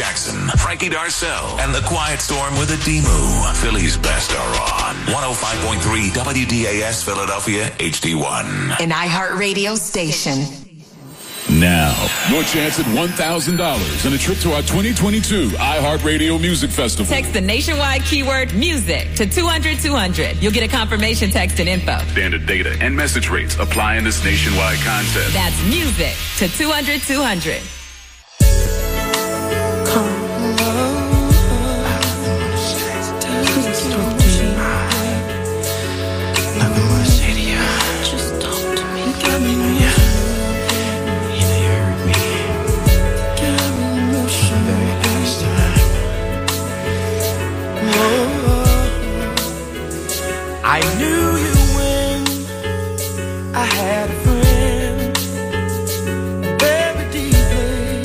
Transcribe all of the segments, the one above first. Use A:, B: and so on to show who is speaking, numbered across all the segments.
A: Jackson, Frankie Darcel, and The Quiet Storm with Ademu. Philly's best are on 105.3 WDAS Philadelphia HD1.
B: An iHeartRadio station.
C: Now, your chance at $1,000 and a trip to our 2022 iHeartRadio Music Festival.
D: Text the nationwide keyword music to 200 200. You'll get a confirmation text and info.
C: Standard data and message rates apply in this nationwide contest.
D: That's music to 200 200.
E: I knew you when I had a friend. Very deeply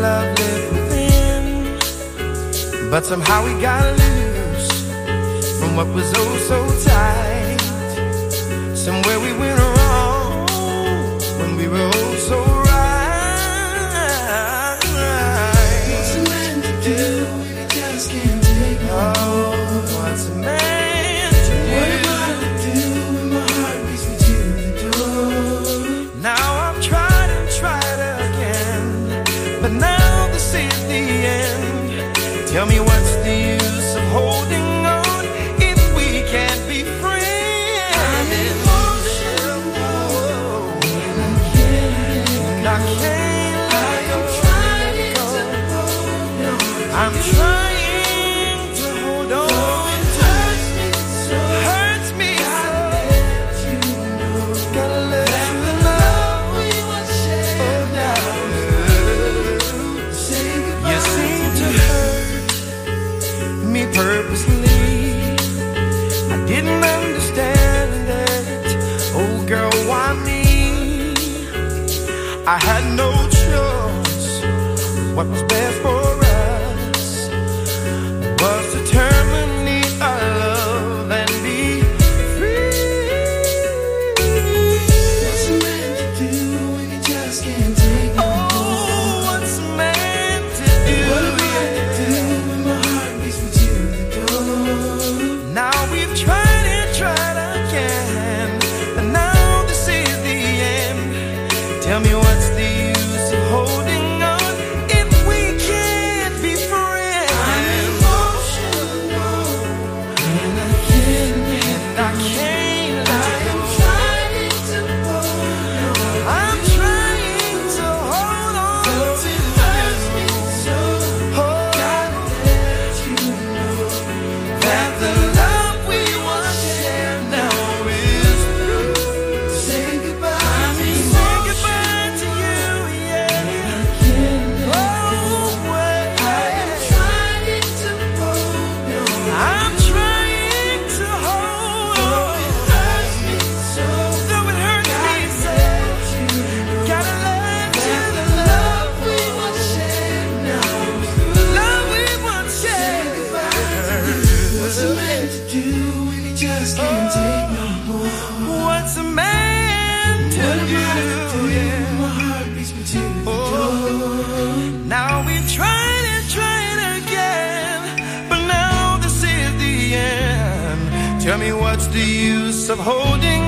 E: Love lived within But somehow we got loose From what was oh so tight. Somewhere we went I can't I had no choice. What was best for do when he just can't oh, take no more? What's a man to what do? do? Yeah. My heart beats for two. the oh. Now we've tried and tried again, but now this is the end. Tell me what's the use of holding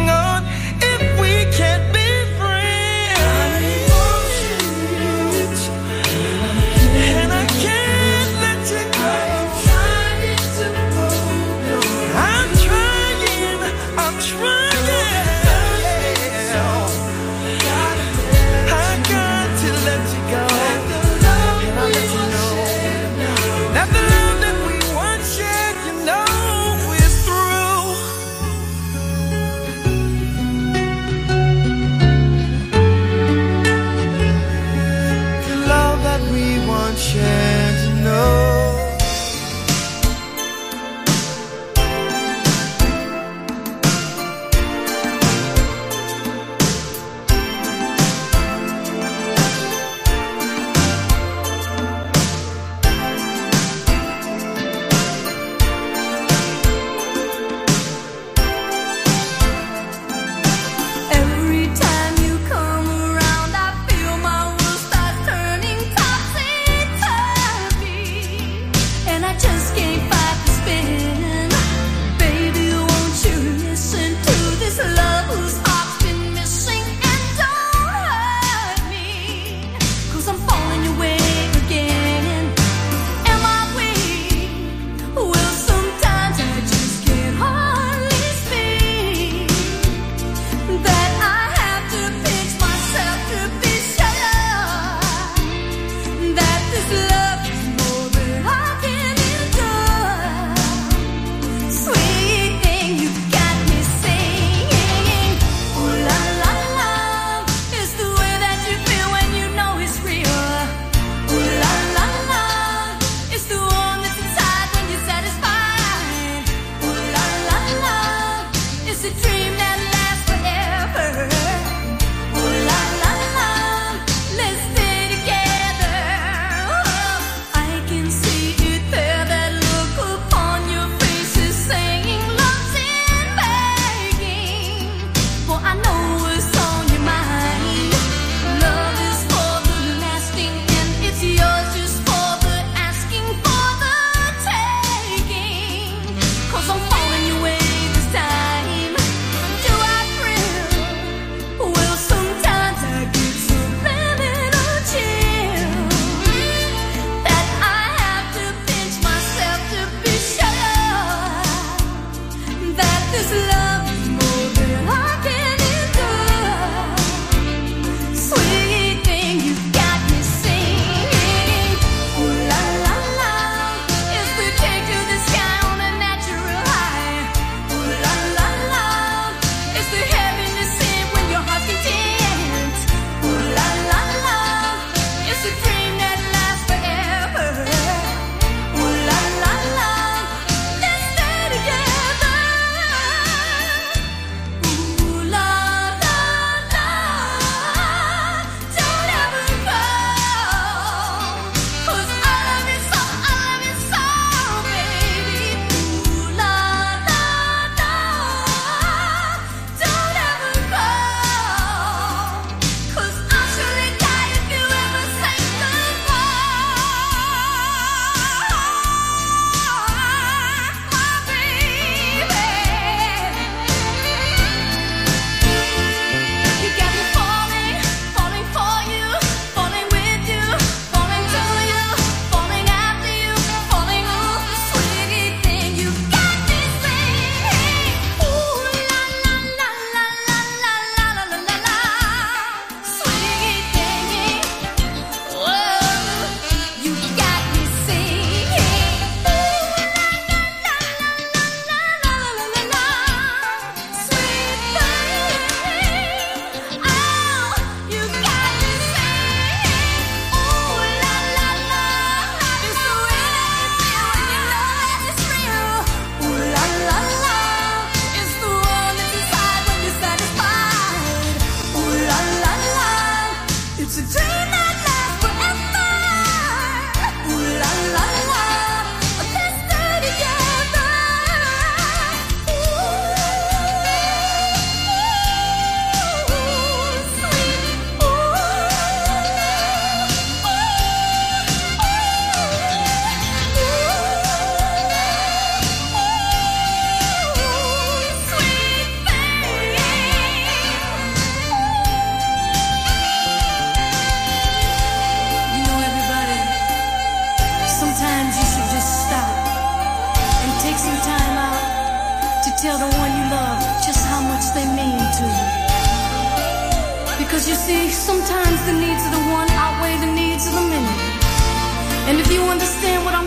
E: And
F: if you understand what I'm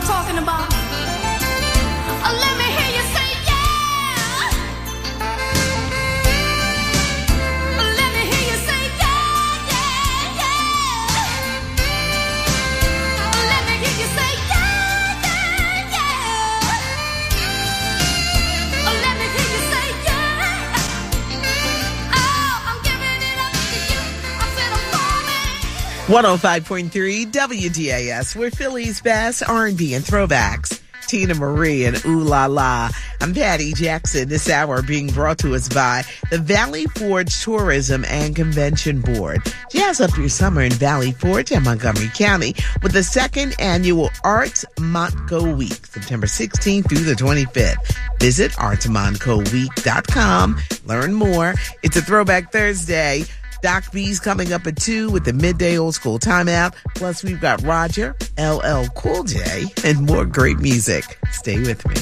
G: 105.3 WDAS, where Philly's best R&B and throwbacks. Teena Marie and Ooh La La. I'm Patty Jackson. This hour being brought to us by the Valley Forge Tourism and Convention Board. Jazz up your summer in Valley Forge and Montgomery County with the second annual Arts Montco Week, September 16th through the 25th. Visit artsmontcoweek.com. Learn more. It's a throwback Thursday. Doc B's coming up at 2 with the midday old school timeout. Plus, we've got Roger, LL Cool J, and more great music. Stay with me.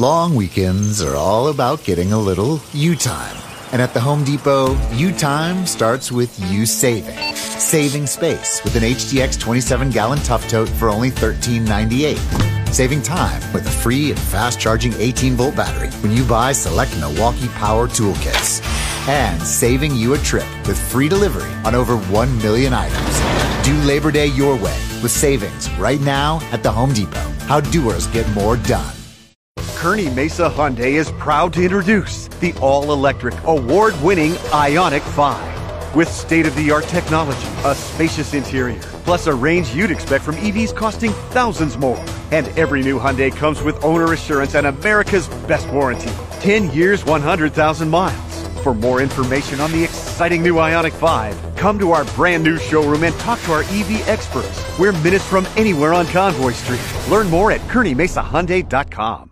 H: Long weekends are all about getting a little you time. And at the Home Depot, you time starts with you saving. Saving space with an HDX 27 gallon tough tote for only $13.98. Saving time with a free and fast charging 18 volt battery when you buy select Milwaukee Power Toolkits. And saving you a trip with free delivery on over 1 million items. Do Labor Day your way with savings right now at the Home Depot. How doers get more done.
I: Kearney Mesa Hyundai is proud to introduce the all electric, award winning Ioniq 5. With state of the art technology, a spacious interior, plus a range you'd expect from EVs costing thousands more. And every new Hyundai comes with owner assurance and America's best warranty 10 years, 100,000 miles. For more information on the exciting new Ioniq 5, come to our brand new showroom and talk to our EV experts. We're minutes from anywhere on Convoy Street. Learn more at KearneyMesaHyundai.com.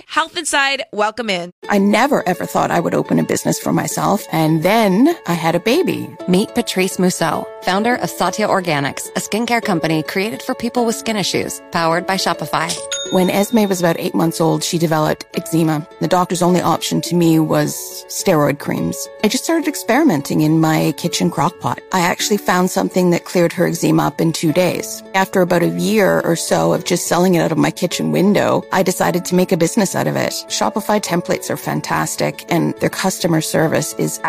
J: Health Inside, welcome in.
K: I never ever thought I would open a business for myself, and then I had a baby.
L: Meet Patrice Mousseau, founder of Satya Organics, a skincare company created for people with skin issues, powered by Shopify.
K: When Esme was about eight months old, she developed eczema. The doctor's only option to me was steroid creams. I just started experimenting in my kitchen crock pot. I actually found something that cleared her eczema up in two days. After about a year or so of just selling it out of my kitchen window, I decided to make a business out of it. Shopify templates are fantastic and their customer service is